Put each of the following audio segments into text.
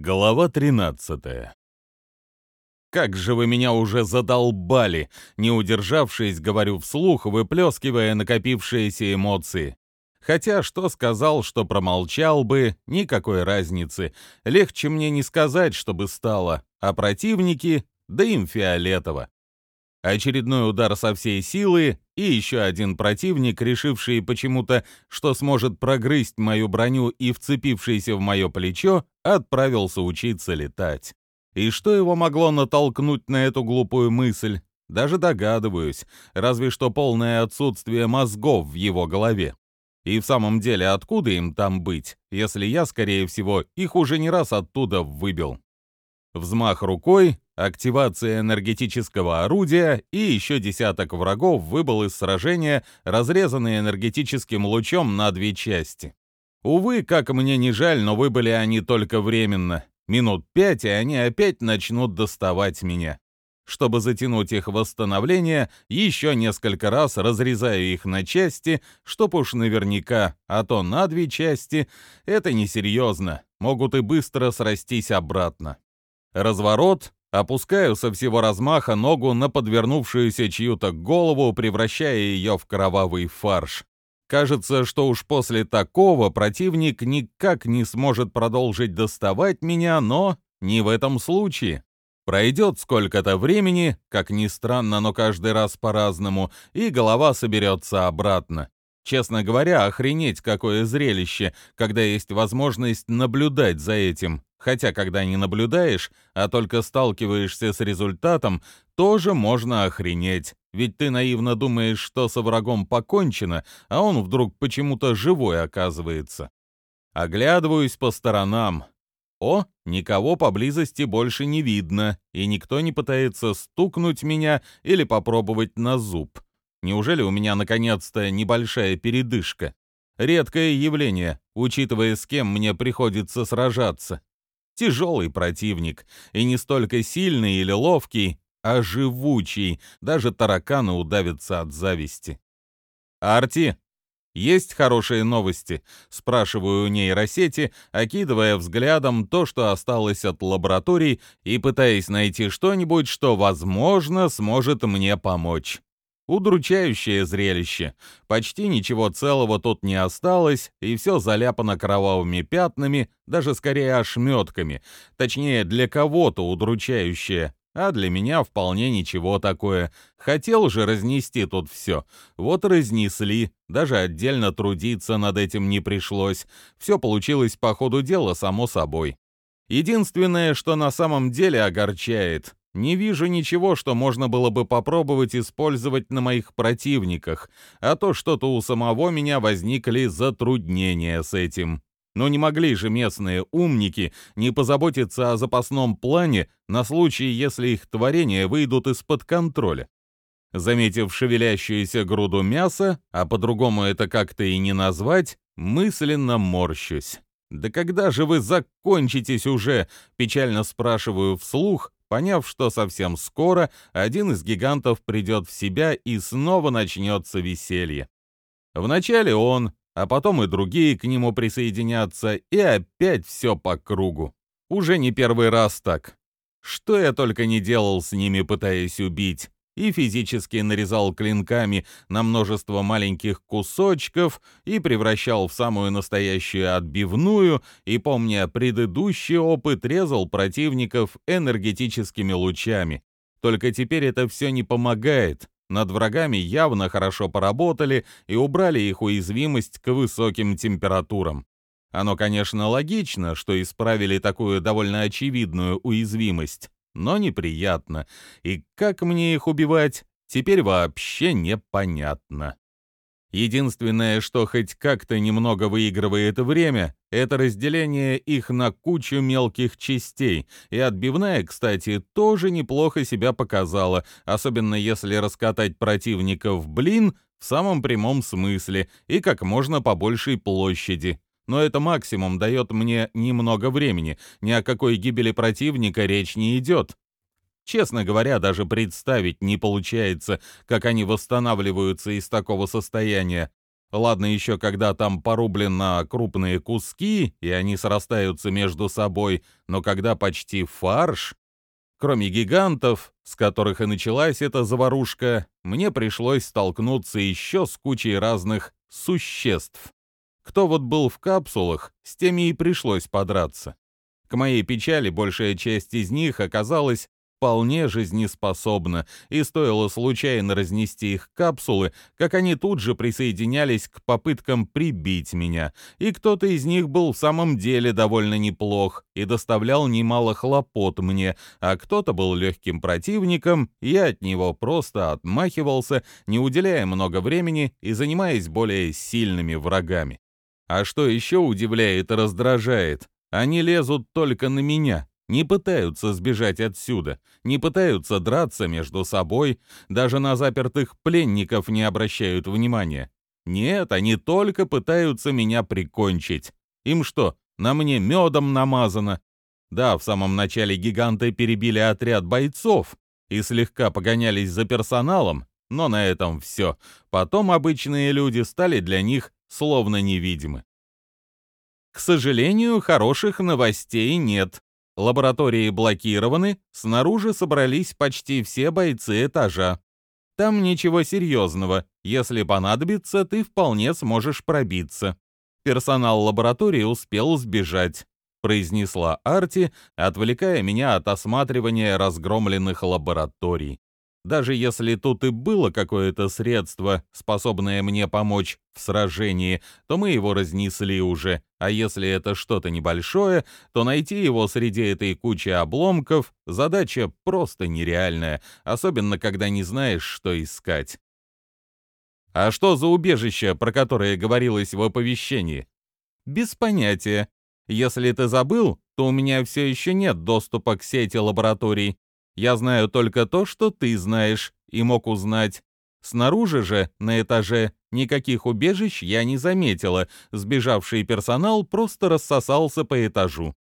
Глава 13 «Как же вы меня уже задолбали!» Не удержавшись, говорю вслух, выплескивая накопившиеся эмоции. Хотя, что сказал, что промолчал бы, никакой разницы. Легче мне не сказать, чтобы стало. А противники, да им фиолетово. Очередной удар со всей силы, и еще один противник, решивший почему-то, что сможет прогрызть мою броню и вцепившийся в мое плечо, отправился учиться летать. И что его могло натолкнуть на эту глупую мысль? Даже догадываюсь, разве что полное отсутствие мозгов в его голове. И в самом деле, откуда им там быть, если я, скорее всего, их уже не раз оттуда выбил? Взмах рукой, активация энергетического орудия и еще десяток врагов выбыл из сражения, разрезанный энергетическим лучом на две части. Увы, как мне не жаль, но выбыли они только временно. Минут пять, и они опять начнут доставать меня. Чтобы затянуть их восстановление, еще несколько раз разрезаю их на части, чтоб уж наверняка, а то на две части — это несерьезно, могут и быстро срастись обратно. Разворот, опускаю со всего размаха ногу на подвернувшуюся чью-то голову, превращая ее в кровавый фарш. Кажется, что уж после такого противник никак не сможет продолжить доставать меня, но не в этом случае. Пройдет сколько-то времени, как ни странно, но каждый раз по-разному, и голова соберется обратно. Честно говоря, охренеть какое зрелище, когда есть возможность наблюдать за этим. Хотя, когда не наблюдаешь, а только сталкиваешься с результатом, тоже можно охренеть. Ведь ты наивно думаешь, что со врагом покончено, а он вдруг почему-то живой оказывается. Оглядываюсь по сторонам. О, никого поблизости больше не видно, и никто не пытается стукнуть меня или попробовать на зуб. Неужели у меня наконец-то небольшая передышка? Редкое явление, учитывая, с кем мне приходится сражаться. Тяжелый противник, и не столько сильный или ловкий, а живучий, даже тараканы удавятся от зависти. «Арти, есть хорошие новости?» — спрашиваю у нейросети, окидывая взглядом то, что осталось от лабораторий, и пытаясь найти что-нибудь, что, возможно, сможет мне помочь. Удручающее зрелище. Почти ничего целого тут не осталось, и все заляпано кровавыми пятнами, даже скорее ошметками. Точнее, для кого-то удручающее, а для меня вполне ничего такое. Хотел же разнести тут все. Вот разнесли, даже отдельно трудиться над этим не пришлось. Все получилось по ходу дела само собой. Единственное, что на самом деле огорчает, не вижу ничего, что можно было бы попробовать использовать на моих противниках, а то что-то у самого меня возникли затруднения с этим. Но не могли же местные умники не позаботиться о запасном плане на случай, если их творения выйдут из-под контроля. Заметив шевелящуюся груду мяса, а по-другому это как-то и не назвать, мысленно морщусь. «Да когда же вы закончитесь уже?» — печально спрашиваю вслух, поняв, что совсем скоро один из гигантов придет в себя и снова начнется веселье. Вначале он, а потом и другие к нему присоединятся, и опять все по кругу. Уже не первый раз так. Что я только не делал с ними, пытаясь убить и физически нарезал клинками на множество маленьких кусочков и превращал в самую настоящую отбивную, и, помня предыдущий опыт, резал противников энергетическими лучами. Только теперь это все не помогает. Над врагами явно хорошо поработали и убрали их уязвимость к высоким температурам. Оно, конечно, логично, что исправили такую довольно очевидную уязвимость но неприятно. И как мне их убивать, теперь вообще непонятно. Единственное, что хоть как-то немного выигрывает время, это разделение их на кучу мелких частей, и отбивная, кстати, тоже неплохо себя показала, особенно если раскатать противников блин в самом прямом смысле и как можно по большей площади но это максимум дает мне немного времени, ни о какой гибели противника речь не идет. Честно говоря, даже представить не получается, как они восстанавливаются из такого состояния. Ладно еще, когда там порублен крупные куски, и они срастаются между собой, но когда почти фарш... Кроме гигантов, с которых и началась эта заварушка, мне пришлось столкнуться еще с кучей разных существ. Кто вот был в капсулах, с теми и пришлось подраться. К моей печали большая часть из них оказалась вполне жизнеспособна, и стоило случайно разнести их капсулы, как они тут же присоединялись к попыткам прибить меня, и кто-то из них был в самом деле довольно неплох и доставлял немало хлопот мне, а кто-то был легким противником, я от него просто отмахивался, не уделяя много времени и занимаясь более сильными врагами. А что еще удивляет и раздражает, они лезут только на меня, не пытаются сбежать отсюда, не пытаются драться между собой, даже на запертых пленников не обращают внимания. Нет, они только пытаются меня прикончить. Им что, на мне медом намазано? Да, в самом начале гиганты перебили отряд бойцов и слегка погонялись за персоналом, но на этом все. Потом обычные люди стали для них словно невидимы. К сожалению, хороших новостей нет. Лаборатории блокированы, снаружи собрались почти все бойцы этажа. Там ничего серьезного, если понадобится, ты вполне сможешь пробиться. Персонал лаборатории успел сбежать, произнесла Арти, отвлекая меня от осматривания разгромленных лабораторий. Даже если тут и было какое-то средство, способное мне помочь в сражении, то мы его разнесли уже, а если это что-то небольшое, то найти его среди этой кучи обломков задача просто нереальная, особенно когда не знаешь, что искать. А что за убежище, про которое говорилось в оповещении? Без понятия. Если ты забыл, то у меня все еще нет доступа к сети лабораторий. Я знаю только то, что ты знаешь и мог узнать. Снаружи же, на этаже, никаких убежищ я не заметила, сбежавший персонал просто рассосался по этажу.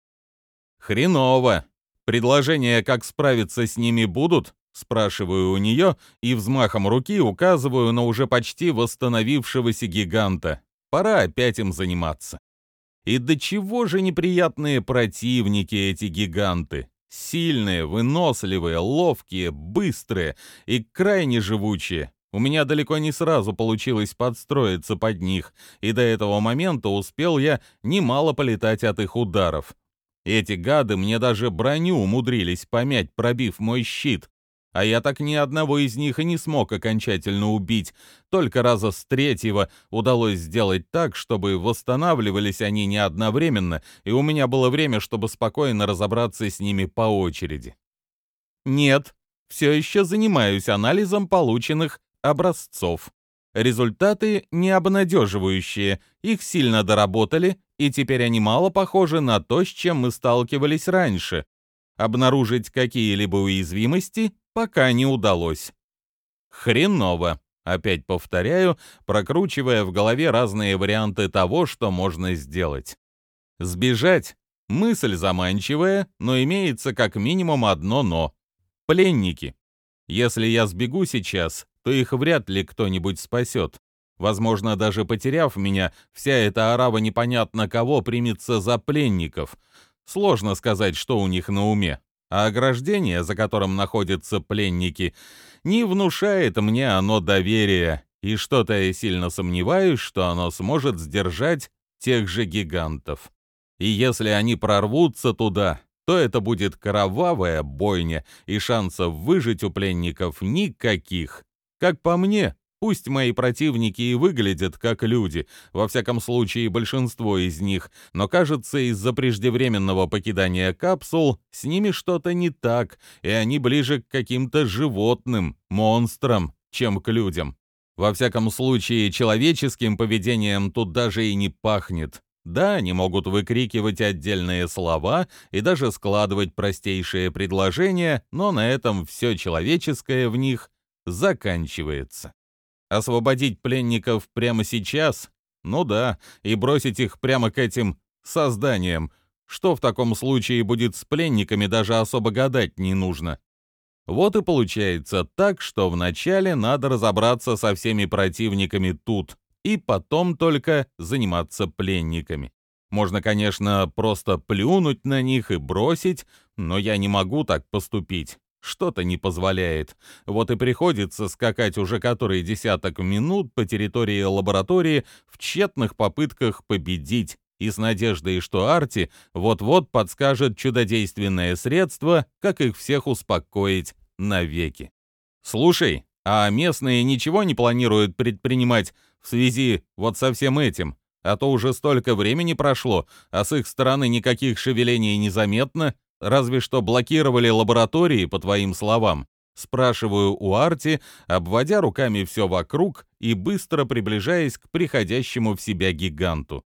Хреново. Предложения, как справиться с ними будут? Спрашиваю у нее и взмахом руки указываю на уже почти восстановившегося гиганта. Пора опять им заниматься. И до чего же неприятные противники эти гиганты. Сильные, выносливые, ловкие, быстрые и крайне живучие. У меня далеко не сразу получилось подстроиться под них, и до этого момента успел я немало полетать от их ударов. Эти гады мне даже броню умудрились помять, пробив мой щит, а я так ни одного из них и не смог окончательно убить. Только раза с третьего удалось сделать так, чтобы восстанавливались они не одновременно, и у меня было время, чтобы спокойно разобраться с ними по очереди. Нет, все еще занимаюсь анализом полученных образцов. Результаты не обнадеживающие, их сильно доработали, и теперь они мало похожи на то, с чем мы сталкивались раньше. Обнаружить какие-либо уязвимости пока не удалось. Хреново. Опять повторяю, прокручивая в голове разные варианты того, что можно сделать. Сбежать — мысль заманчивая, но имеется как минимум одно «но». Пленники. Если я сбегу сейчас, то их вряд ли кто-нибудь спасет. Возможно, даже потеряв меня, вся эта арава непонятно кого примется за пленников. Сложно сказать, что у них на уме а ограждение, за которым находятся пленники, не внушает мне оно доверия, и что-то я сильно сомневаюсь, что оно сможет сдержать тех же гигантов. И если они прорвутся туда, то это будет кровавая бойня, и шансов выжить у пленников никаких. Как по мне, Пусть мои противники и выглядят как люди, во всяком случае большинство из них, но кажется, из-за преждевременного покидания капсул с ними что-то не так, и они ближе к каким-то животным, монстрам, чем к людям. Во всяком случае, человеческим поведением тут даже и не пахнет. Да, они могут выкрикивать отдельные слова и даже складывать простейшие предложения, но на этом все человеческое в них заканчивается. Освободить пленников прямо сейчас? Ну да, и бросить их прямо к этим созданиям. Что в таком случае будет с пленниками, даже особо гадать не нужно. Вот и получается так, что вначале надо разобраться со всеми противниками тут, и потом только заниматься пленниками. Можно, конечно, просто плюнуть на них и бросить, но я не могу так поступить. Что-то не позволяет. Вот и приходится скакать уже который десяток минут по территории лаборатории в тщетных попытках победить и с надеждой, что Арти вот-вот подскажет чудодейственное средство, как их всех успокоить навеки. «Слушай, а местные ничего не планируют предпринимать в связи вот со всем этим? А то уже столько времени прошло, а с их стороны никаких шевелений не заметно, разве что блокировали лаборатории, по твоим словам». Спрашиваю у Арти, обводя руками все вокруг и быстро приближаясь к приходящему в себя гиганту.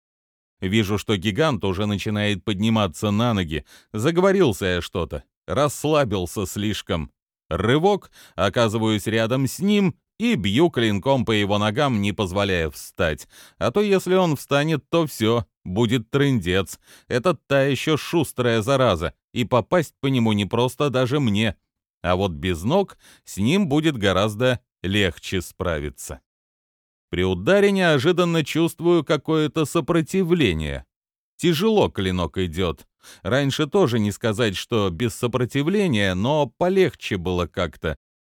Вижу, что гигант уже начинает подниматься на ноги. Заговорился я что-то. Расслабился слишком. Рывок, оказываюсь рядом с ним и бью клинком по его ногам, не позволяя встать. А то если он встанет, то все, будет трындец. Это та еще шустрая зараза, и попасть по нему не просто даже мне. А вот без ног с ним будет гораздо легче справиться. При ударе неожиданно чувствую какое-то сопротивление. Тяжело клинок идет. Раньше тоже не сказать, что без сопротивления, но полегче было как-то.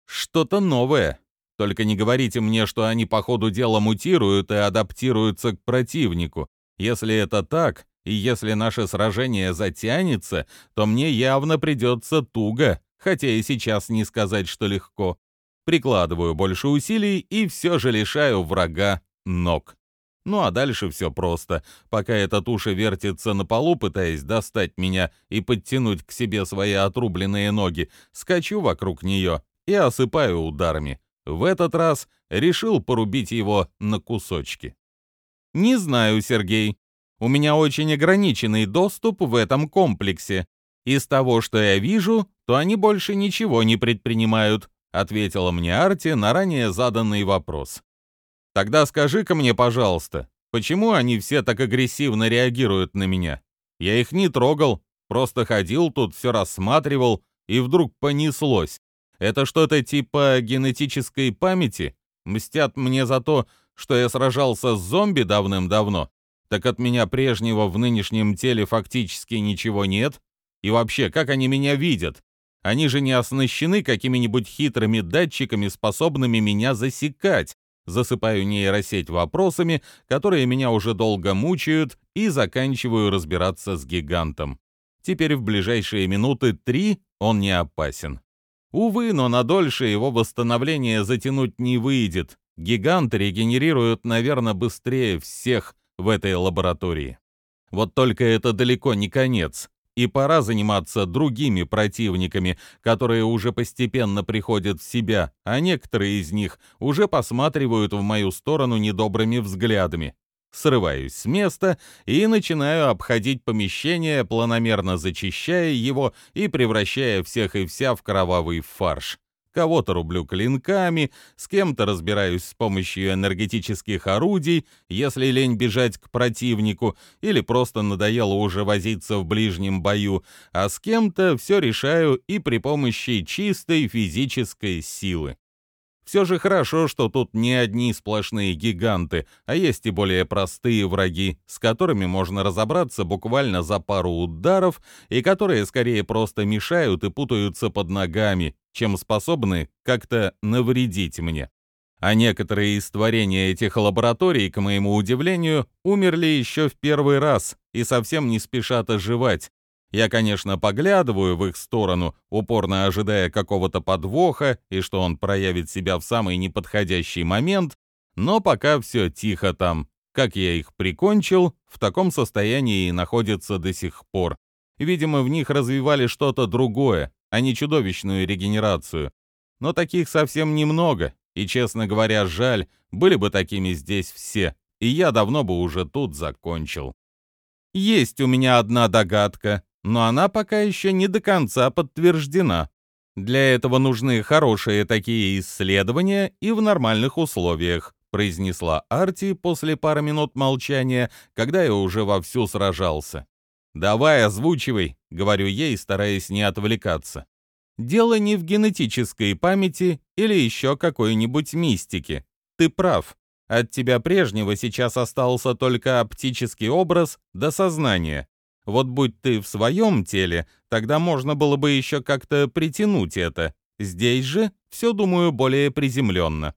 Что-то новое. Только не говорите мне, что они по ходу дела мутируют и адаптируются к противнику. Если это так, и если наше сражение затянется, то мне явно придется туго, хотя и сейчас не сказать, что легко. Прикладываю больше усилий и все же лишаю врага ног. Ну а дальше все просто. Пока эта туша вертится на полу, пытаясь достать меня и подтянуть к себе свои отрубленные ноги, скачу вокруг нее и осыпаю ударами. В этот раз решил порубить его на кусочки. «Не знаю, Сергей. У меня очень ограниченный доступ в этом комплексе. Из того, что я вижу, то они больше ничего не предпринимают», ответила мне Арти на ранее заданный вопрос. Тогда скажи-ка мне, пожалуйста, почему они все так агрессивно реагируют на меня? Я их не трогал, просто ходил тут, все рассматривал, и вдруг понеслось. Это что-то типа генетической памяти? Мстят мне за то, что я сражался с зомби давным-давно? Так от меня прежнего в нынешнем теле фактически ничего нет? И вообще, как они меня видят? Они же не оснащены какими-нибудь хитрыми датчиками, способными меня засекать. Засыпаю нейросеть вопросами, которые меня уже долго мучают, и заканчиваю разбираться с гигантом. Теперь в ближайшие минуты три он не опасен. Увы, но на дольше его восстановление затянуть не выйдет. Гиганты регенерируют, наверное, быстрее всех в этой лаборатории. Вот только это далеко не конец и пора заниматься другими противниками, которые уже постепенно приходят в себя, а некоторые из них уже посматривают в мою сторону недобрыми взглядами. Срываюсь с места и начинаю обходить помещение, планомерно зачищая его и превращая всех и вся в кровавый фарш кого-то рублю клинками, с кем-то разбираюсь с помощью энергетических орудий, если лень бежать к противнику, или просто надоело уже возиться в ближнем бою, а с кем-то все решаю и при помощи чистой физической силы. Все же хорошо, что тут не одни сплошные гиганты, а есть и более простые враги, с которыми можно разобраться буквально за пару ударов и которые скорее просто мешают и путаются под ногами, чем способны как-то навредить мне. А некоторые из творения этих лабораторий, к моему удивлению, умерли еще в первый раз и совсем не спешат оживать, я, конечно, поглядываю в их сторону, упорно ожидая какого-то подвоха и что он проявит себя в самый неподходящий момент, но пока все тихо там. Как я их прикончил, в таком состоянии и находятся до сих пор. Видимо, в них развивали что-то другое, а не чудовищную регенерацию. Но таких совсем немного, и, честно говоря, жаль, были бы такими здесь все, и я давно бы уже тут закончил. Есть у меня одна догадка, но она пока еще не до конца подтверждена. Для этого нужны хорошие такие исследования и в нормальных условиях, произнесла Арти после пары минут молчания, когда я уже вовсю сражался. «Давай, озвучивай», — говорю ей, стараясь не отвлекаться. «Дело не в генетической памяти или еще какой-нибудь мистике. Ты прав. От тебя прежнего сейчас остался только оптический образ до сознания. Вот будь ты в своем теле, тогда можно было бы еще как-то притянуть это. Здесь же все, думаю, более приземленно.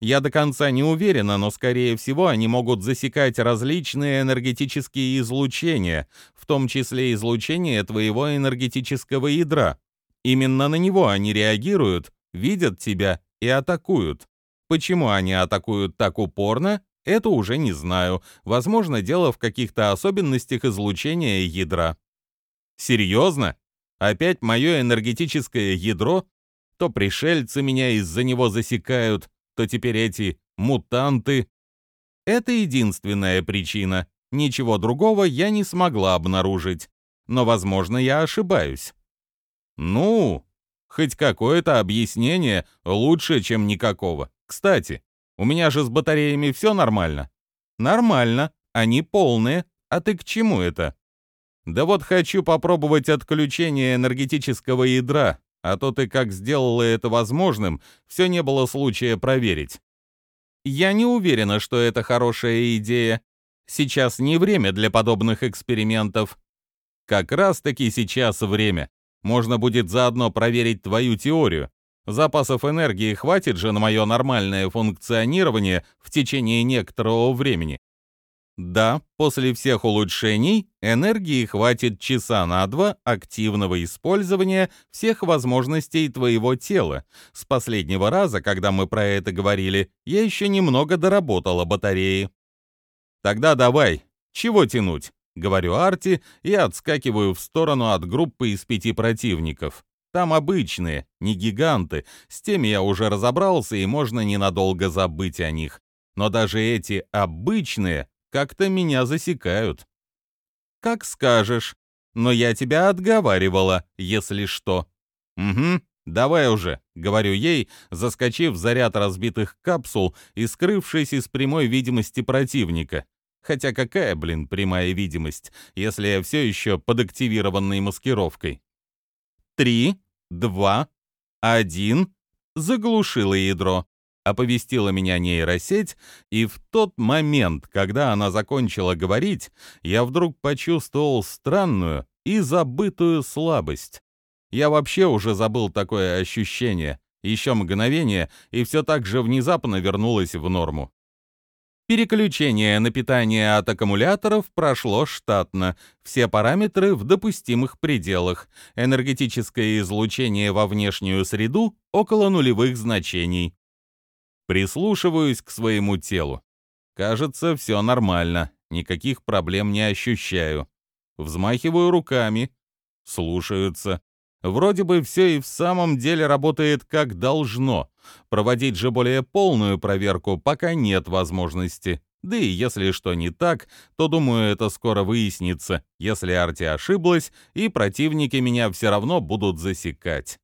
Я до конца не уверена, но, скорее всего, они могут засекать различные энергетические излучения, в том числе излучение твоего энергетического ядра. Именно на него они реагируют, видят тебя и атакуют. Почему они атакуют так упорно, это уже не знаю. Возможно, дело в каких-то особенностях излучения ядра. Серьезно? Опять мое энергетическое ядро? То пришельцы меня из-за него засекают, то теперь эти мутанты. Это единственная причина. Ничего другого я не смогла обнаружить. Но, возможно, я ошибаюсь. Ну, хоть какое-то объяснение лучше, чем никакого. Кстати, у меня же с батареями все нормально. Нормально, они полные. А ты к чему это? Да вот хочу попробовать отключение энергетического ядра, а то ты как сделала это возможным, все не было случая проверить. Я не уверена, что это хорошая идея. Сейчас не время для подобных экспериментов. Как раз-таки сейчас время. Можно будет заодно проверить твою теорию. Запасов энергии хватит же на мое нормальное функционирование в течение некоторого времени. Да, после всех улучшений энергии хватит часа на два активного использования всех возможностей твоего тела. С последнего раза, когда мы про это говорили, я еще немного доработала батареи. Тогда давай, чего тянуть? Говорю Арти и отскакиваю в сторону от группы из пяти противников. Там обычные, не гиганты. С теми я уже разобрался, и можно ненадолго забыть о них. Но даже эти обычные как-то меня засекают. Как скажешь. Но я тебя отговаривала, если что. Угу, давай уже, говорю ей, заскочив в заряд разбитых капсул и скрывшись из прямой видимости противника. Хотя какая, блин, прямая видимость, если я все еще под активированной маскировкой? Три, два, один. Заглушила ядро. Оповестила меня нейросеть, и в тот момент, когда она закончила говорить, я вдруг почувствовал странную и забытую слабость. Я вообще уже забыл такое ощущение. Еще мгновение, и все так же внезапно вернулось в норму. Переключение на питание от аккумуляторов прошло штатно, все параметры в допустимых пределах, энергетическое излучение во внешнюю среду около нулевых значений. Прислушиваюсь к своему телу. Кажется, все нормально, никаких проблем не ощущаю. Взмахиваю руками. Слушаются. Вроде бы все и в самом деле работает как должно. Проводить же более полную проверку пока нет возможности. Да и если что не так, то, думаю, это скоро выяснится, если Арти ошиблась, и противники меня все равно будут засекать.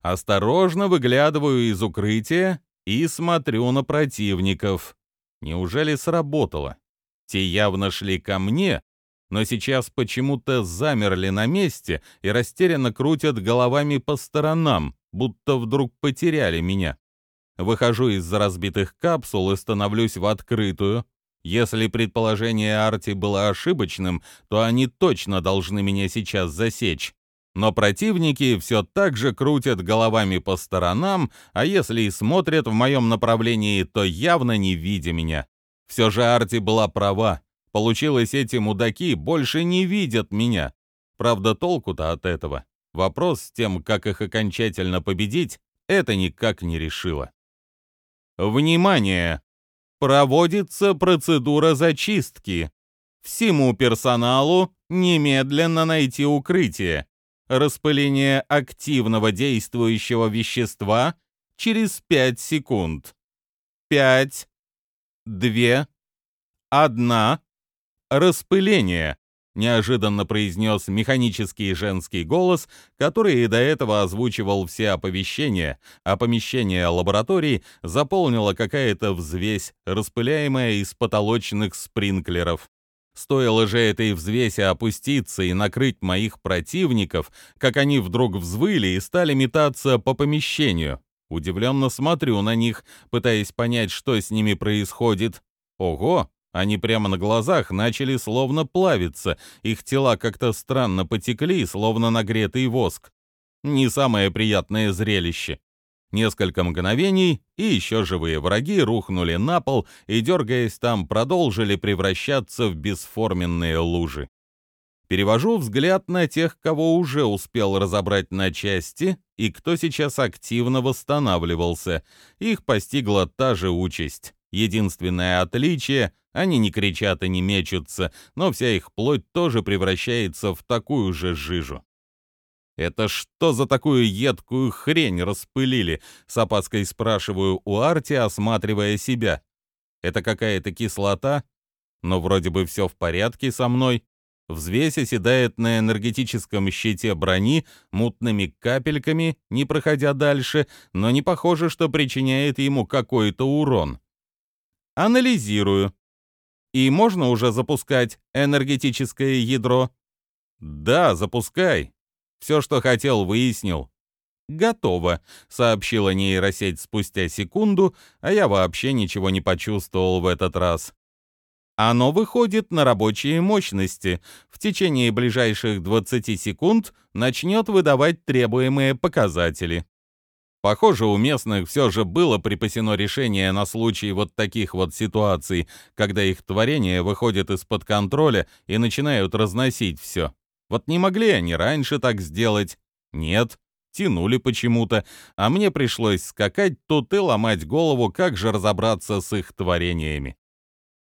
Осторожно выглядываю из укрытия и смотрю на противников. Неужели сработало? Те явно шли ко мне, но сейчас почему-то замерли на месте и растерянно крутят головами по сторонам, будто вдруг потеряли меня. Выхожу из разбитых капсул и становлюсь в открытую. Если предположение Арти было ошибочным, то они точно должны меня сейчас засечь. Но противники все так же крутят головами по сторонам, а если и смотрят в моем направлении, то явно не видя меня. Все же Арти была права. Получилось, эти мудаки больше не видят меня. Правда, толку-то от этого. Вопрос с тем, как их окончательно победить, это никак не решило. Внимание! Проводится процедура зачистки. Всему персоналу немедленно найти укрытие. Распыление активного действующего вещества через 5 секунд. 5, 2, 1. Распыление неожиданно произнес механический женский голос, который и до этого озвучивал все оповещения, а помещение лаборатории заполнила какая-то взвесь, распыляемая из потолочных спринклеров. Стоило же этой взвеси опуститься и накрыть моих противников, как они вдруг взвыли и стали метаться по помещению. Удивленно смотрю на них, пытаясь понять, что с ними происходит. Ого, они прямо на глазах начали словно плавиться, их тела как-то странно потекли, словно нагретый воск. Не самое приятное зрелище. Несколько мгновений, и еще живые враги рухнули на пол и, дергаясь там, продолжили превращаться в бесформенные лужи. Перевожу взгляд на тех, кого уже успел разобрать на части, и кто сейчас активно восстанавливался. Их постигла та же участь. Единственное отличие — они не кричат и не мечутся, но вся их плоть тоже превращается в такую же жижу. «Это что за такую едкую хрень распылили?» — с опаской спрашиваю у Арти, осматривая себя. «Это какая-то кислота? Но вроде бы все в порядке со мной». Взвесь оседает на энергетическом щите брони мутными капельками, не проходя дальше, но не похоже, что причиняет ему какой-то урон. Анализирую. И можно уже запускать энергетическое ядро? Да, запускай. Все, что хотел, выяснил. «Готово», — сообщила нейросеть спустя секунду, а я вообще ничего не почувствовал в этот раз. Оно выходит на рабочие мощности. В течение ближайших 20 секунд начнет выдавать требуемые показатели. Похоже, у местных все же было припасено решение на случай вот таких вот ситуаций, когда их творения выходят из-под контроля и начинают разносить все. Вот не могли они раньше так сделать? Нет, тянули почему-то, а мне пришлось скакать тут и ломать голову, как же разобраться с их творениями.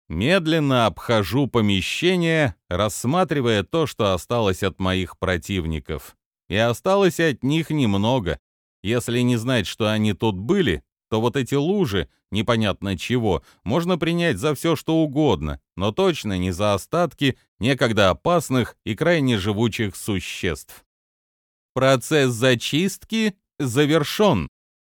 Медленно обхожу помещение, рассматривая то, что осталось от моих противников. И осталось от них немного. Если не знать, что они тут были, то вот эти лужи, непонятно чего, можно принять за все, что угодно, но точно не за остатки некогда опасных и крайне живучих существ. Процесс зачистки завершен.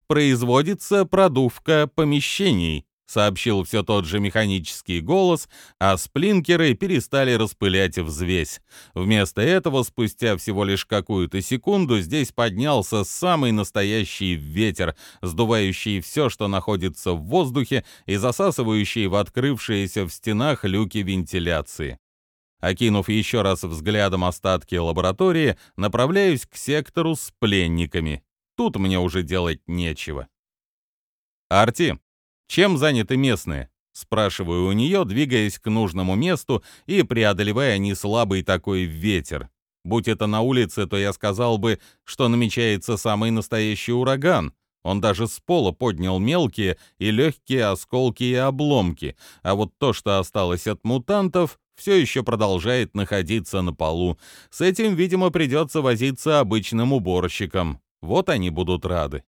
Производится продувка помещений сообщил все тот же механический голос, а сплинкеры перестали распылять взвесь. Вместо этого, спустя всего лишь какую-то секунду, здесь поднялся самый настоящий ветер, сдувающий все, что находится в воздухе и засасывающий в открывшиеся в стенах люки вентиляции. Окинув еще раз взглядом остатки лаборатории, направляюсь к сектору с пленниками. Тут мне уже делать нечего. «Арти, чем заняты местные? Спрашиваю у нее, двигаясь к нужному месту и преодолевая неслабый такой ветер. Будь это на улице, то я сказал бы, что намечается самый настоящий ураган. Он даже с пола поднял мелкие и легкие осколки и обломки, а вот то, что осталось от мутантов, все еще продолжает находиться на полу. С этим, видимо, придется возиться обычным уборщикам. Вот они будут рады.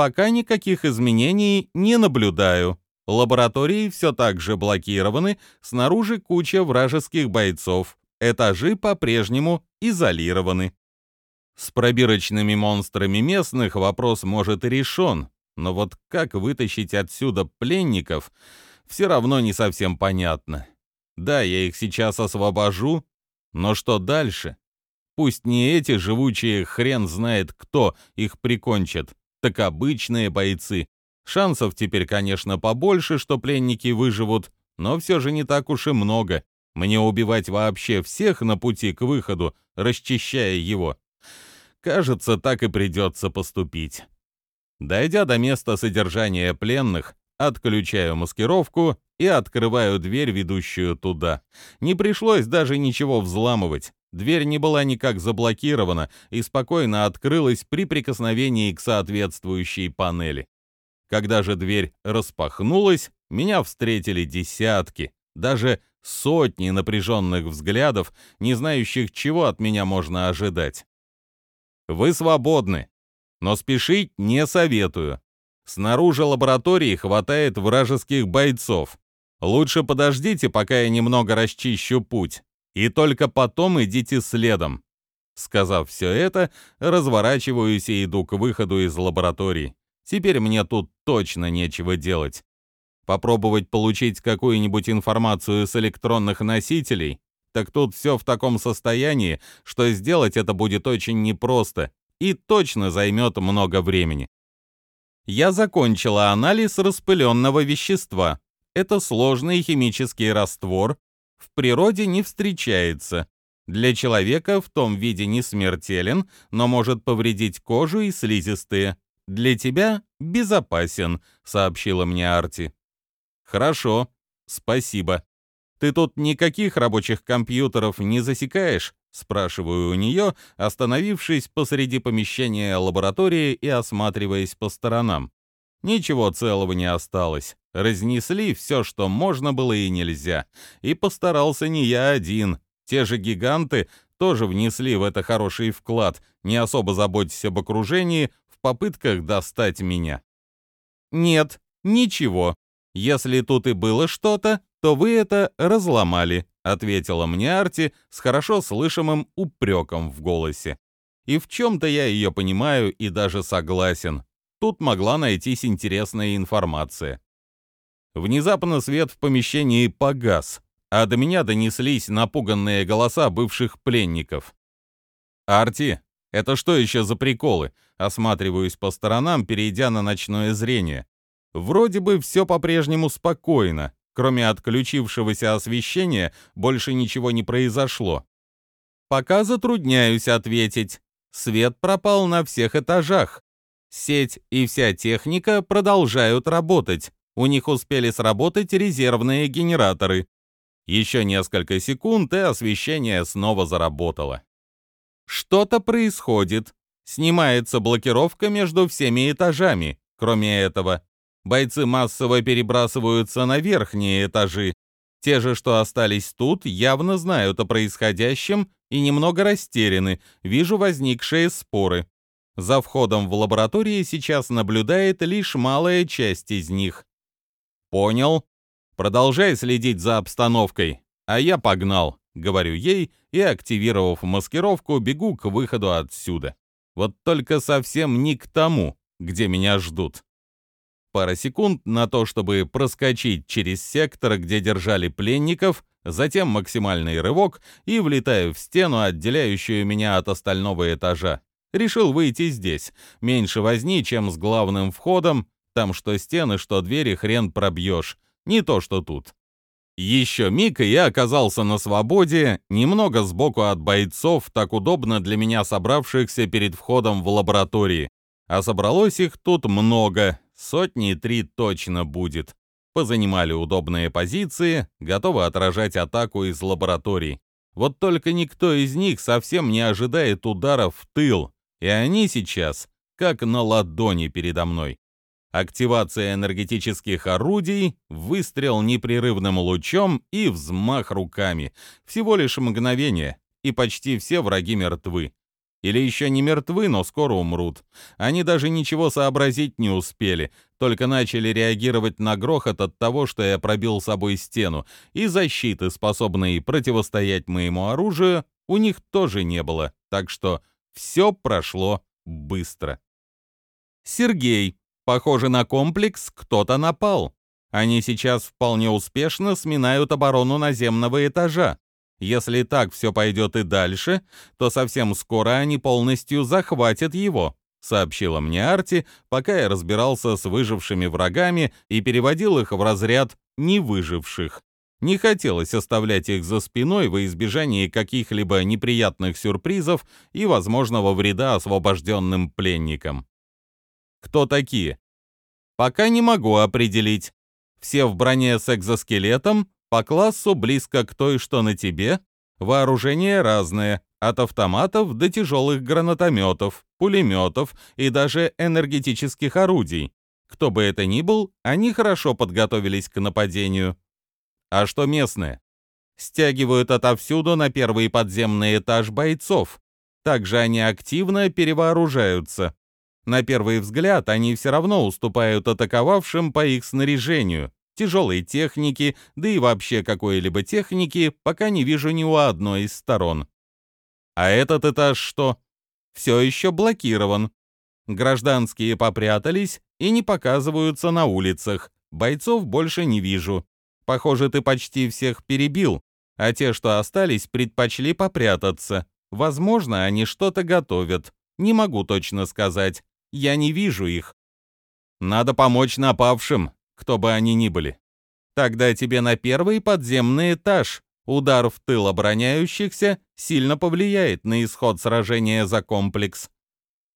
Пока никаких изменений не наблюдаю. Лаборатории все так же блокированы, снаружи куча вражеских бойцов. Этажи по-прежнему изолированы. С пробирочными монстрами местных вопрос может и решен, но вот как вытащить отсюда пленников, все равно не совсем понятно. Да, я их сейчас освобожу, но что дальше? Пусть не эти живучие хрен знает кто их прикончат, так обычные бойцы. Шансов теперь, конечно, побольше, что пленники выживут, но все же не так уж и много. Мне убивать вообще всех на пути к выходу, расчищая его. Кажется, так и придется поступить. Дойдя до места содержания пленных, отключаю маскировку и открываю дверь, ведущую туда. Не пришлось даже ничего взламывать. Дверь не была никак заблокирована и спокойно открылась при прикосновении к соответствующей панели. Когда же дверь распахнулась, меня встретили десятки, даже сотни напряженных взглядов, не знающих, чего от меня можно ожидать. Вы свободны, но спешить не советую. Снаружи лаборатории хватает вражеских бойцов. Лучше подождите, пока я немного расчищу путь и только потом идите следом. Сказав все это, разворачиваюсь и иду к выходу из лаборатории. Теперь мне тут точно нечего делать. Попробовать получить какую-нибудь информацию с электронных носителей? Так тут все в таком состоянии, что сделать это будет очень непросто и точно займет много времени. Я закончила анализ распыленного вещества. Это сложный химический раствор, в природе не встречается. Для человека в том виде не смертелен, но может повредить кожу и слизистые. Для тебя безопасен, сообщила мне Арти. Хорошо, спасибо. Ты тут никаких рабочих компьютеров не засекаешь? Спрашиваю у нее, остановившись посреди помещения лаборатории и осматриваясь по сторонам. Ничего целого не осталось. Разнесли все, что можно было и нельзя. И постарался не я один. Те же гиганты тоже внесли в это хороший вклад, не особо заботясь об окружении, в попытках достать меня. Нет, ничего. Если тут и было что-то, то вы это разломали, ответила мне Арти с хорошо слышимым упреком в голосе. И в чем-то я ее понимаю и даже согласен. Тут могла найтись интересная информация. Внезапно свет в помещении погас, а до меня донеслись напуганные голоса бывших пленников. «Арти, это что еще за приколы?» Осматриваюсь по сторонам, перейдя на ночное зрение. Вроде бы все по-прежнему спокойно, кроме отключившегося освещения больше ничего не произошло. Пока затрудняюсь ответить. Свет пропал на всех этажах. Сеть и вся техника продолжают работать. У них успели сработать резервные генераторы. Еще несколько секунд, и освещение снова заработало. Что-то происходит. Снимается блокировка между всеми этажами. Кроме этого, бойцы массово перебрасываются на верхние этажи. Те же, что остались тут, явно знают о происходящем и немного растеряны. Вижу возникшие споры. За входом в лаборатории сейчас наблюдает лишь малая часть из них. Понял. Продолжай следить за обстановкой, а я погнал, говорю ей и, активировав маскировку, бегу к выходу отсюда. Вот только совсем не к тому, где меня ждут. Пара секунд на то, чтобы проскочить через сектор, где держали пленников, затем максимальный рывок и влетаю в стену, отделяющую меня от остального этажа. Решил выйти здесь. Меньше возни, чем с главным входом. Там что стены, что двери хрен пробьешь. Не то, что тут. Еще миг, и я оказался на свободе, немного сбоку от бойцов, так удобно для меня собравшихся перед входом в лаборатории. А собралось их тут много, сотни три точно будет. Позанимали удобные позиции, готовы отражать атаку из лабораторий. Вот только никто из них совсем не ожидает ударов в тыл, и они сейчас как на ладони передо мной. Активация энергетических орудий, выстрел непрерывным лучом и взмах руками. Всего лишь мгновение, и почти все враги мертвы. Или еще не мертвы, но скоро умрут. Они даже ничего сообразить не успели, только начали реагировать на грохот от того, что я пробил собой стену, и защиты, способной противостоять моему оружию, у них тоже не было, так что все прошло быстро. Сергей, Похоже на комплекс «Кто-то напал». Они сейчас вполне успешно сминают оборону наземного этажа. Если так все пойдет и дальше, то совсем скоро они полностью захватят его, сообщила мне Арти, пока я разбирался с выжившими врагами и переводил их в разряд невыживших. Не хотелось оставлять их за спиной во избежание каких-либо неприятных сюрпризов и возможного вреда освобожденным пленникам. Кто такие? Пока не могу определить. Все в броне с экзоскелетом, по классу близко к той, что на тебе. Вооружение разное, от автоматов до тяжелых гранатометов, пулеметов и даже энергетических орудий. Кто бы это ни был, они хорошо подготовились к нападению. А что местные? Стягивают отовсюду на первый подземный этаж бойцов. Также они активно перевооружаются. На первый взгляд они все равно уступают атаковавшим по их снаряжению, тяжелой техники, да и вообще какой-либо техники, пока не вижу ни у одной из сторон. А этот этаж что? Все еще блокирован. Гражданские попрятались и не показываются на улицах. Бойцов больше не вижу. Похоже, ты почти всех перебил, а те, что остались, предпочли попрятаться. Возможно, они что-то готовят. Не могу точно сказать. Я не вижу их. Надо помочь напавшим, кто бы они ни были. Тогда тебе на первый подземный этаж. Удар в тыл обороняющихся сильно повлияет на исход сражения за комплекс.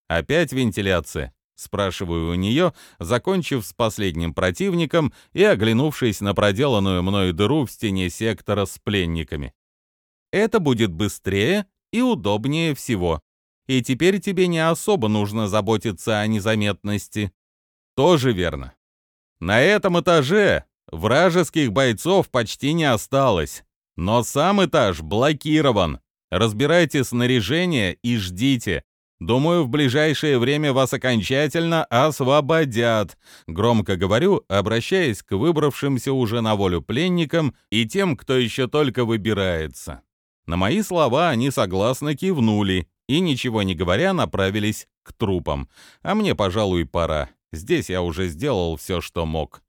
Опять вентиляция. Спрашиваю у нее, закончив с последним противником и оглянувшись на проделанную мною дыру в стене сектора с пленниками. Это будет быстрее и удобнее всего. И теперь тебе не особо нужно заботиться о незаметности. Тоже верно. На этом этаже вражеских бойцов почти не осталось, но сам этаж блокирован. Разбирайте снаряжение и ждите. Думаю, в ближайшее время вас окончательно освободят. Громко говорю, обращаясь к выбравшимся уже на волю пленникам и тем, кто еще только выбирается. На мои слова они согласно кивнули и, ничего не говоря, направились к трупам. А мне, пожалуй, пора. Здесь я уже сделал все, что мог.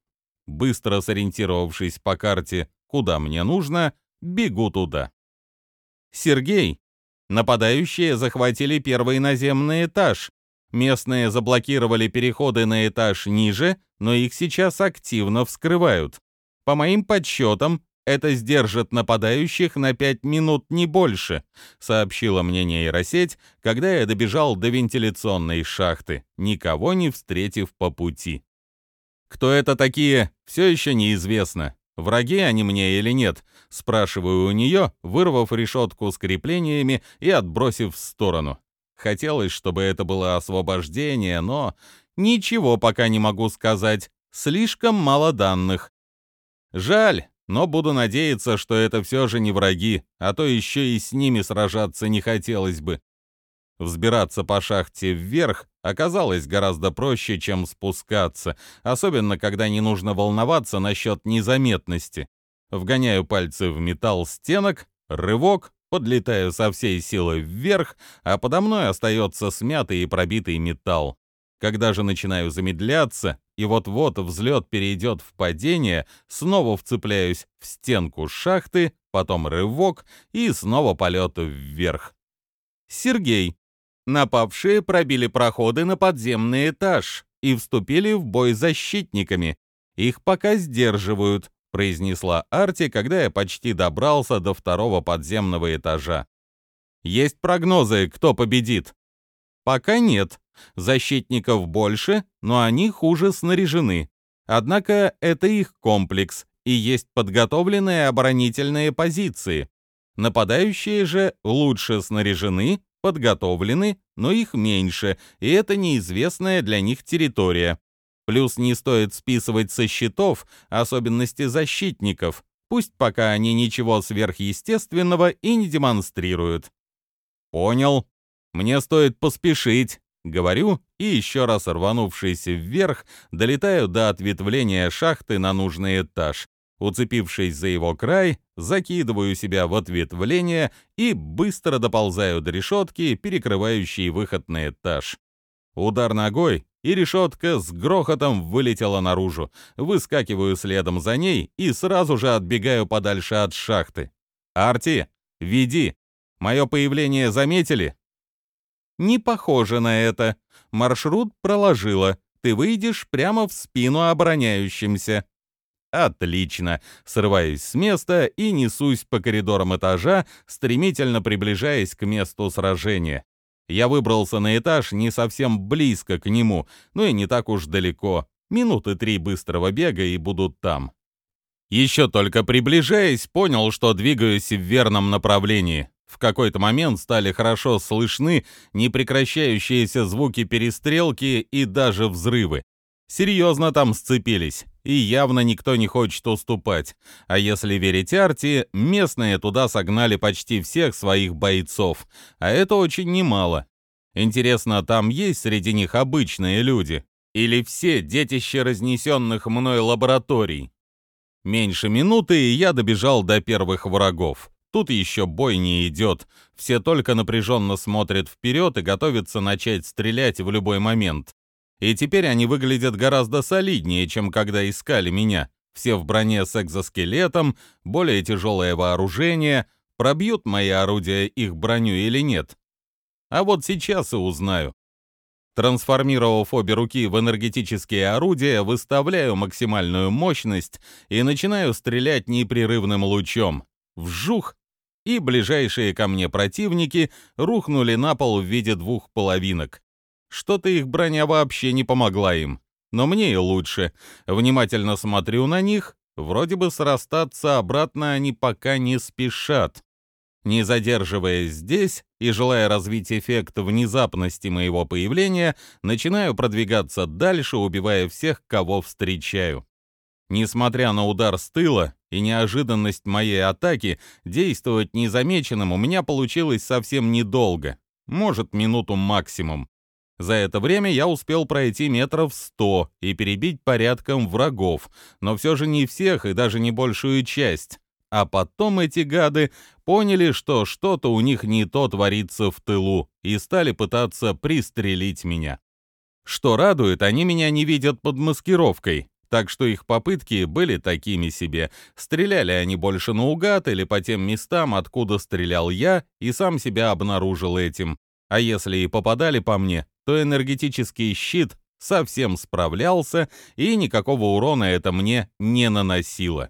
Быстро сориентировавшись по карте, куда мне нужно, бегу туда. Сергей, нападающие захватили первый наземный этаж. Местные заблокировали переходы на этаж ниже, но их сейчас активно вскрывают. По моим подсчетам, это сдержит нападающих на пять минут не больше, сообщила мне нейросеть, когда я добежал до вентиляционной шахты, никого не встретив по пути. Кто это такие, все еще неизвестно. Враги они мне или нет, спрашиваю у нее, вырвав решетку с креплениями и отбросив в сторону. Хотелось, чтобы это было освобождение, но ничего пока не могу сказать. Слишком мало данных. Жаль, но буду надеяться, что это все же не враги, а то еще и с ними сражаться не хотелось бы. Взбираться по шахте вверх оказалось гораздо проще, чем спускаться, особенно когда не нужно волноваться насчет незаметности. Вгоняю пальцы в металл стенок, рывок, подлетаю со всей силы вверх, а подо мной остается смятый и пробитый металл. Когда же начинаю замедляться, и вот-вот взлет перейдет в падение, снова вцепляюсь в стенку шахты, потом рывок и снова полет вверх. Сергей. Напавшие пробили проходы на подземный этаж и вступили в бой с защитниками. Их пока сдерживают, произнесла Арти, когда я почти добрался до второго подземного этажа. Есть прогнозы, кто победит? Пока нет, Защитников больше, но они хуже снаряжены. Однако это их комплекс, и есть подготовленные оборонительные позиции. Нападающие же лучше снаряжены, подготовлены, но их меньше, и это неизвестная для них территория. Плюс не стоит списывать со счетов особенности защитников, пусть пока они ничего сверхъестественного и не демонстрируют. Понял. Мне стоит поспешить. Говорю, и еще раз рванувшись вверх, долетаю до ответвления шахты на нужный этаж. Уцепившись за его край, закидываю себя в ответвление и быстро доползаю до решетки, перекрывающей выход на этаж. Удар ногой, и решетка с грохотом вылетела наружу. Выскакиваю следом за ней и сразу же отбегаю подальше от шахты. «Арти, веди! Мое появление заметили?» Не похоже на это. Маршрут проложила. Ты выйдешь прямо в спину обороняющимся. Отлично. Срываюсь с места и несусь по коридорам этажа, стремительно приближаясь к месту сражения. Я выбрался на этаж не совсем близко к нему, но и не так уж далеко. Минуты три быстрого бега и будут там. Еще только приближаясь, понял, что двигаюсь в верном направлении. В какой-то момент стали хорошо слышны непрекращающиеся звуки перестрелки и даже взрывы. Серьезно там сцепились, и явно никто не хочет уступать. А если верить Арти, местные туда согнали почти всех своих бойцов, а это очень немало. Интересно, там есть среди них обычные люди? Или все детище разнесенных мной лабораторий? Меньше минуты, и я добежал до первых врагов. Тут еще бой не идет. Все только напряженно смотрят вперед и готовятся начать стрелять в любой момент. И теперь они выглядят гораздо солиднее, чем когда искали меня. Все в броне с экзоскелетом, более тяжелое вооружение. Пробьют мои орудия их броню или нет? А вот сейчас и узнаю. Трансформировав обе руки в энергетические орудия, выставляю максимальную мощность и начинаю стрелять непрерывным лучом. Вжух! И ближайшие ко мне противники рухнули на пол в виде двух половинок. Что-то их броня вообще не помогла им. Но мне и лучше. Внимательно смотрю на них. Вроде бы срастаться обратно они пока не спешат. Не задерживаясь здесь и желая развить эффект внезапности моего появления, начинаю продвигаться дальше, убивая всех, кого встречаю. Несмотря на удар с тыла и неожиданность моей атаки, действовать незамеченным у меня получилось совсем недолго, может, минуту максимум. За это время я успел пройти метров сто и перебить порядком врагов, но все же не всех и даже не большую часть. А потом эти гады поняли, что что-то у них не то творится в тылу, и стали пытаться пристрелить меня. Что радует, они меня не видят под маскировкой, так что их попытки были такими себе. Стреляли они больше наугад или по тем местам, откуда стрелял я, и сам себя обнаружил этим. А если и попадали по мне, то энергетический щит совсем справлялся, и никакого урона это мне не наносило.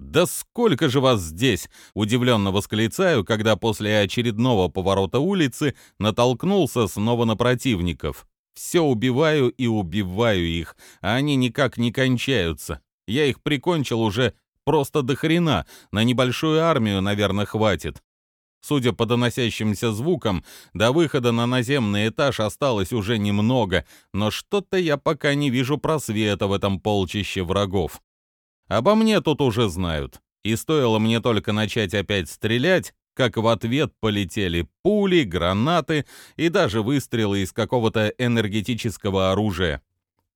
«Да сколько же вас здесь!» — удивленно восклицаю, когда после очередного поворота улицы натолкнулся снова на противников. Все убиваю и убиваю их, а они никак не кончаются. Я их прикончил уже просто до хрена, на небольшую армию, наверное, хватит. Судя по доносящимся звукам, до выхода на наземный этаж осталось уже немного, но что-то я пока не вижу просвета в этом полчище врагов. Обо мне тут уже знают. И стоило мне только начать опять стрелять, как в ответ полетели пули, гранаты и даже выстрелы из какого-то энергетического оружия.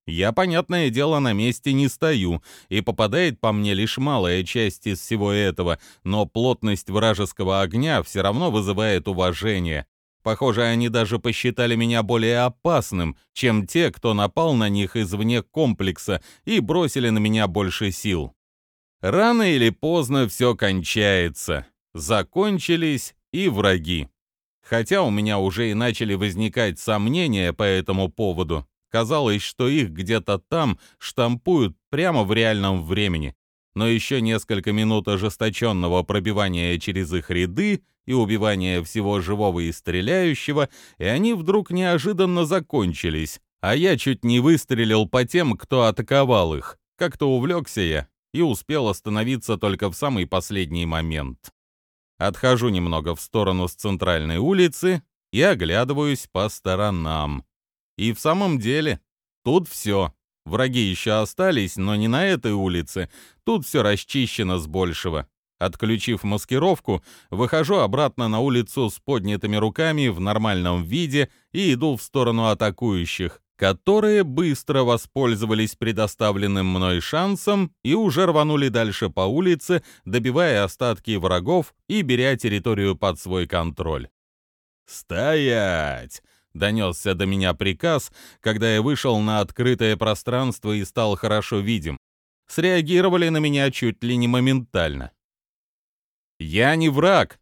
Я, понятное дело, на месте не стою, и попадает по мне лишь малая часть из всего этого, но плотность вражеского огня все равно вызывает уважение. Похоже, они даже посчитали меня более опасным, чем те, кто напал на них извне комплекса и бросили на меня больше сил. Рано или поздно все кончается. Закончились и враги. Хотя у меня уже и начали возникать сомнения по этому поводу. Казалось, что их где-то там штампуют прямо в реальном времени но еще несколько минут ожесточенного пробивания через их ряды и убивания всего живого и стреляющего, и они вдруг неожиданно закончились, а я чуть не выстрелил по тем, кто атаковал их. Как-то увлекся я и успел остановиться только в самый последний момент. Отхожу немного в сторону с центральной улицы и оглядываюсь по сторонам. И в самом деле, тут все. Враги еще остались, но не на этой улице. Тут все расчищено с большего. Отключив маскировку, выхожу обратно на улицу с поднятыми руками в нормальном виде и иду в сторону атакующих, которые быстро воспользовались предоставленным мной шансом и уже рванули дальше по улице, добивая остатки врагов и беря территорию под свой контроль. «Стоять!» Донесся до меня приказ, когда я вышел на открытое пространство и стал хорошо видим. Среагировали на меня чуть ли не моментально. «Я не враг!»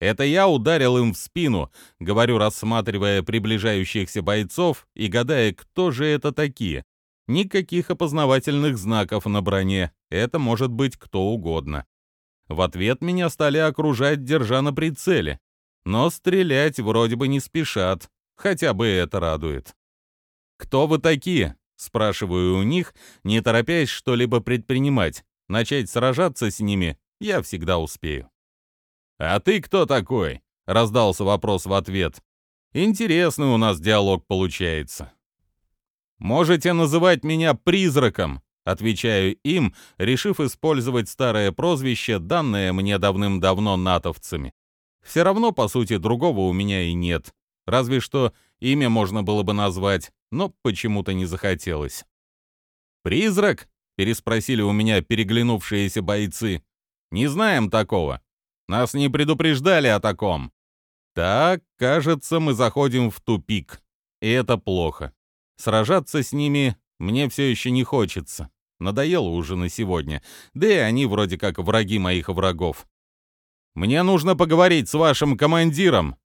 «Это я ударил им в спину», — говорю, рассматривая приближающихся бойцов и гадая, кто же это такие. Никаких опознавательных знаков на броне, это может быть кто угодно. В ответ меня стали окружать, держа на прицеле. Но стрелять вроде бы не спешат, Хотя бы это радует. «Кто вы такие?» — спрашиваю у них, не торопясь что-либо предпринимать. Начать сражаться с ними я всегда успею. «А ты кто такой?» — раздался вопрос в ответ. «Интересный у нас диалог получается». «Можете называть меня призраком», — отвечаю им, решив использовать старое прозвище, данное мне давным-давно натовцами. Все равно, по сути, другого у меня и нет. Разве что имя можно было бы назвать, но почему-то не захотелось. «Призрак?» — переспросили у меня переглянувшиеся бойцы. «Не знаем такого. Нас не предупреждали о таком». «Так, кажется, мы заходим в тупик. И это плохо. Сражаться с ними мне все еще не хочется. Надоело уже на сегодня. Да и они вроде как враги моих врагов. Мне нужно поговорить с вашим командиром»,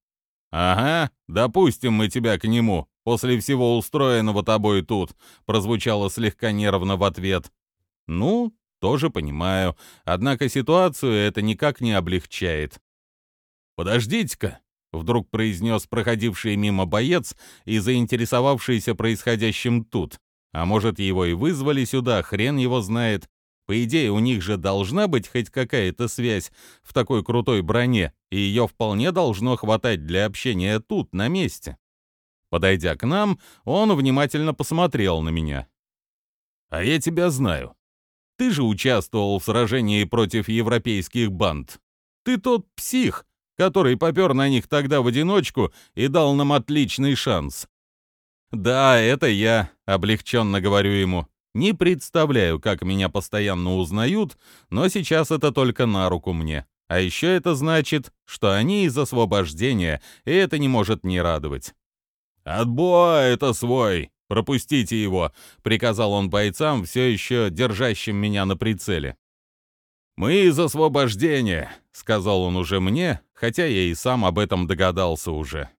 «Ага, допустим мы тебя к нему», — после всего устроенного тобой тут?» — прозвучало слегка нервно в ответ. «Ну, тоже понимаю. Однако ситуацию это никак не облегчает». «Подождите-ка», — вдруг произнес проходивший мимо боец и заинтересовавшийся происходящим тут. А может, его и вызвали сюда, хрен его знает. По идее, у них же должна быть хоть какая-то связь в такой крутой броне, и ее вполне должно хватать для общения тут, на месте. Подойдя к нам, он внимательно посмотрел на меня. «А я тебя знаю. Ты же участвовал в сражении против европейских банд. Ты тот псих, который попер на них тогда в одиночку и дал нам отличный шанс». «Да, это я», — облегченно говорю ему. «Не представляю, как меня постоянно узнают, но сейчас это только на руку мне. А еще это значит, что они из освобождения, и это не может не радовать. «Отбой это свой! Пропустите его!» — приказал он бойцам, все еще держащим меня на прицеле. «Мы из освобождения», — сказал он уже мне, хотя я и сам об этом догадался уже.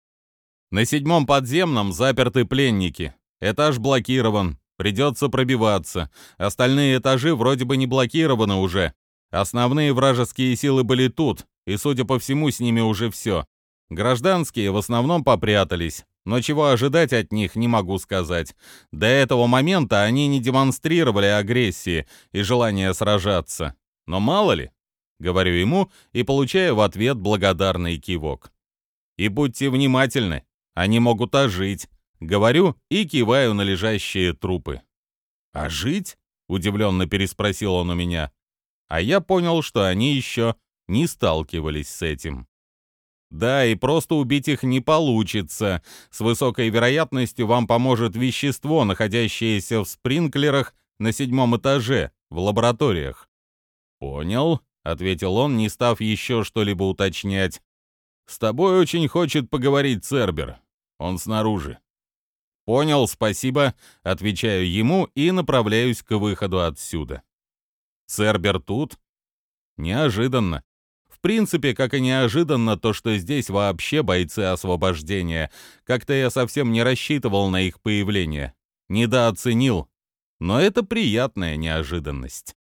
«На седьмом подземном заперты пленники. Этаж блокирован. Придется пробиваться. Остальные этажи вроде бы не блокированы уже. Основные вражеские силы были тут, и, судя по всему, с ними уже все. Гражданские в основном попрятались, но чего ожидать от них не могу сказать. До этого момента они не демонстрировали агрессии и желания сражаться. Но мало ли, говорю ему и получаю в ответ благодарный кивок. И будьте внимательны, они могут ожить. Говорю и киваю на лежащие трупы. «Ожить?» — удивленно переспросил он у меня. А я понял, что они еще не сталкивались с этим. Да, и просто убить их не получится. С высокой вероятностью вам поможет вещество, находящееся в спринклерах на седьмом этаже, в лабораториях. «Понял», — ответил он, не став еще что-либо уточнять. «С тобой очень хочет поговорить Цербер. Он снаружи». «Понял, спасибо», — отвечаю ему и направляюсь к выходу отсюда. «Цербер тут?» Неожиданно. В принципе, как и неожиданно то, что здесь вообще бойцы освобождения. Как-то я совсем не рассчитывал на их появление. Недооценил. Но это приятная неожиданность.